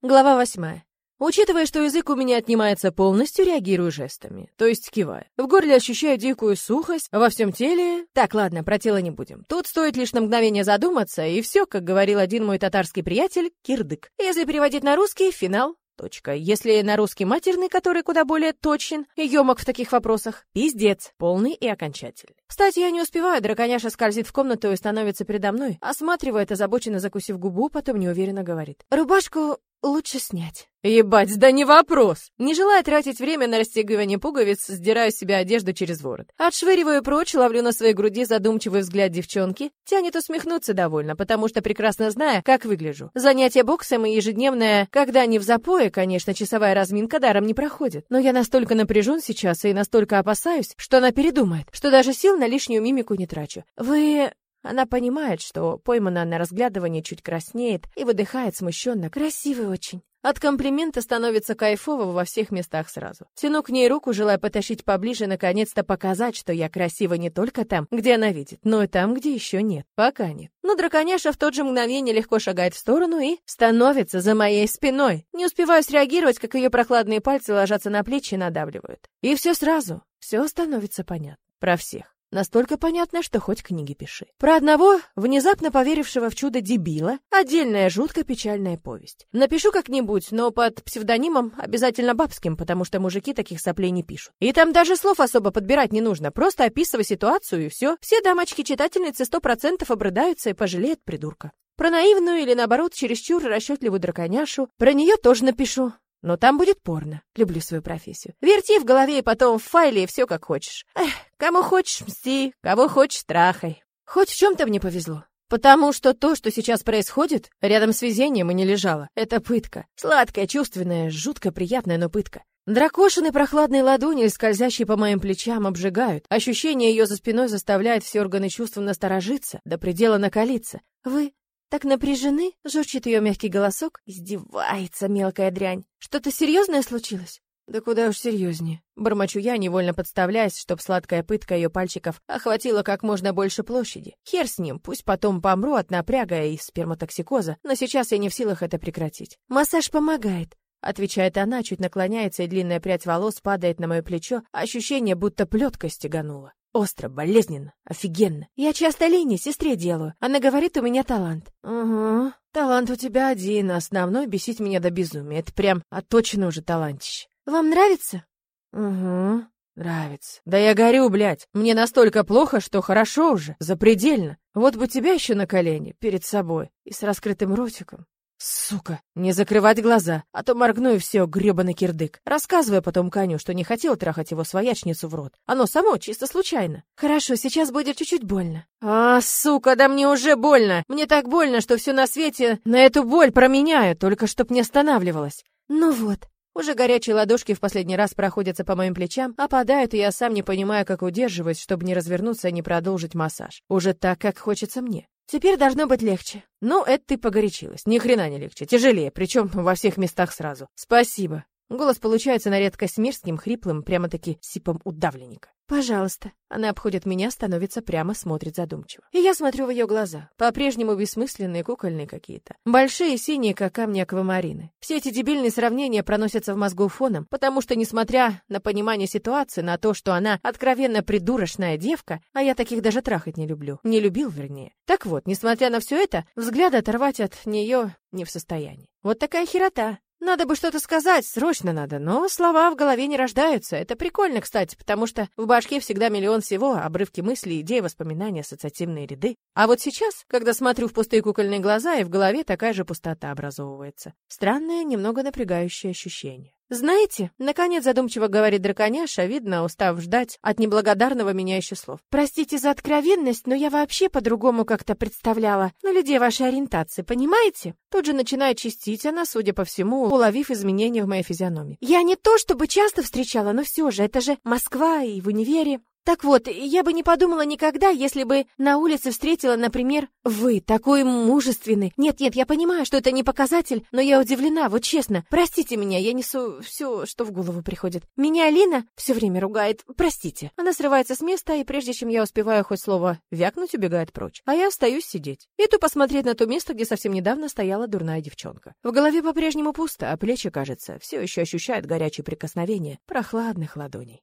Глава восьмая. Учитывая, что язык у меня отнимается полностью, реагирую жестами, то есть киваю. В горле ощущаю дикую сухость, во всем теле... Так, ладно, про тело не будем. Тут стоит лишь на мгновение задуматься, и все, как говорил один мой татарский приятель, кирдык. Если переводить на русский, финал Точка. Если на русский матерный, который куда более точен и емок в таких вопросах, пиздец, полный и окончательный. Кстати, я не успеваю, драконяша скользит в комнату и становится передо мной, осматривает, озабоченно закусив губу, потом неуверенно говорит. «Рубашку Лучше снять. Ебать, да не вопрос. Не желая тратить время на расстегивание пуговиц, сдираю с себя одежду через ворот. Отшвыриваю прочь, ловлю на своей груди задумчивый взгляд девчонки. Тянет усмехнуться довольно, потому что прекрасно знаю, как выгляжу. Занятие боксом и ежедневное, когда не в запое, конечно, часовая разминка даром не проходит. Но я настолько напряжен сейчас и настолько опасаюсь, что она передумает, что даже сил на лишнюю мимику не трачу. Вы... Она понимает, что пойманная на разглядывание чуть краснеет и выдыхает смущенно. Красивый очень. От комплимента становится кайфово во всех местах сразу. Тяну к ней руку, желая потащить поближе, наконец-то показать, что я красива не только там, где она видит, но и там, где еще нет. Пока нет. Но драконяша в тот же мгновение легко шагает в сторону и становится за моей спиной. Не успеваю среагировать, как ее прохладные пальцы ложатся на плечи и надавливают. И все сразу. Все становится понятно. Про всех. Настолько понятно, что хоть книги пиши. Про одного, внезапно поверившего в чудо дебила, отдельная жутко печальная повесть. Напишу как-нибудь, но под псевдонимом обязательно бабским, потому что мужики таких соплей не пишут. И там даже слов особо подбирать не нужно, просто описывай ситуацию и все. Все дамочки-читательницы сто процентов обрыдаются и пожалеют придурка. Про наивную или, наоборот, чересчур расчетливую драконяшу, про нее тоже напишу. Но там будет порно. Люблю свою профессию. Верти в голове и потом в файле и все как хочешь. Эх, кому хочешь мсти, кого хочешь трахай. Хоть в чем-то мне повезло. Потому что то, что сейчас происходит, рядом с везением и не лежало. Это пытка. Сладкая, чувственная, жутко приятная, но пытка. Дракошины прохладные ладони, скользящие по моим плечам, обжигают. Ощущение ее за спиной заставляет все органы чувств насторожиться, до предела накалиться. Вы так напряжены, журчит ее мягкий голосок, издевается мелкая дрянь. Что-то серьезное случилось? Да куда уж серьезнее. Бормочу я, невольно подставляясь, чтоб сладкая пытка ее пальчиков охватила как можно больше площади. Хер с ним, пусть потом помру от напряга и сперматоксикоза, но сейчас я не в силах это прекратить. Массаж помогает. Отвечает она, чуть наклоняется, и длинная прядь волос падает на мое плечо, ощущение, будто плетка стеганула. Остро, болезненно, офигенно. Я часто Лине, сестре делаю. Она говорит, у меня талант. Угу. Талант у тебя один, основной бесить меня до безумия. Это прям отточено уже талантище. Вам нравится? Угу. Нравится. Да я горю, блядь. Мне настолько плохо, что хорошо уже, запредельно. Вот бы тебя еще на колени, перед собой, и с раскрытым ротиком. Сука, не закрывать глаза, а то моргну и все, гребаный кирдык. Рассказывай потом Каню, что не хотел трахать его своячницу в рот. Оно само, чисто случайно. Хорошо, сейчас будет чуть-чуть больно. А, сука, да мне уже больно. Мне так больно, что все на свете на эту боль променяю, только чтоб не останавливалась. Ну вот, уже горячие ладошки в последний раз проходятся по моим плечам, опадают, и я сам не понимаю, как удерживаюсь, чтобы не развернуться и не продолжить массаж. Уже так, как хочется мне. Теперь должно быть легче. Ну, это ты погорячилась. Ни хрена не легче. Тяжелее, причем во всех местах сразу. Спасибо. Голос получается на редкость мерзким, хриплым, прямо-таки сипом удавленника. «Пожалуйста». Она обходит меня, становится прямо, смотрит задумчиво. И я смотрю в ее глаза. По-прежнему бессмысленные, кукольные какие-то. Большие, синие, как камни аквамарины. Все эти дебильные сравнения проносятся в мозгу фоном, потому что, несмотря на понимание ситуации, на то, что она откровенно придурочная девка, а я таких даже трахать не люблю. Не любил, вернее. Так вот, несмотря на все это, взгляд оторвать от нее не в состоянии. Вот такая херота. Надо бы что-то сказать, срочно надо, но слова в голове не рождаются. Это прикольно, кстати, потому что в башке всегда миллион всего, обрывки мыслей, идеи, воспоминания, ассоциативные ряды. А вот сейчас, когда смотрю в пустые кукольные глаза, и в голове такая же пустота образовывается. Странное, немного напрягающее ощущение. «Знаете», — наконец задумчиво говорит драконяша, видно, устав ждать от неблагодарного меня еще слов. «Простите за откровенность, но я вообще по-другому как-то представляла, ну, людей вашей ориентации, понимаете?» Тут же начинает чистить она, судя по всему, уловив изменения в моей физиономии. «Я не то чтобы часто встречала, но все же, это же Москва и в универе. Так вот, я бы не подумала никогда, если бы на улице встретила, например, вы, такой мужественный. Нет-нет, я понимаю, что это не показатель, но я удивлена, вот честно. Простите меня, я несу все, что в голову приходит. Меня Алина все время ругает. Простите. Она срывается с места, и прежде чем я успеваю хоть слово вякнуть, убегает прочь. А я остаюсь сидеть. Иду посмотреть на то место, где совсем недавно стояла дурная девчонка. В голове по-прежнему пусто, а плечи, кажется, все еще ощущают горячее прикосновение прохладных ладоней.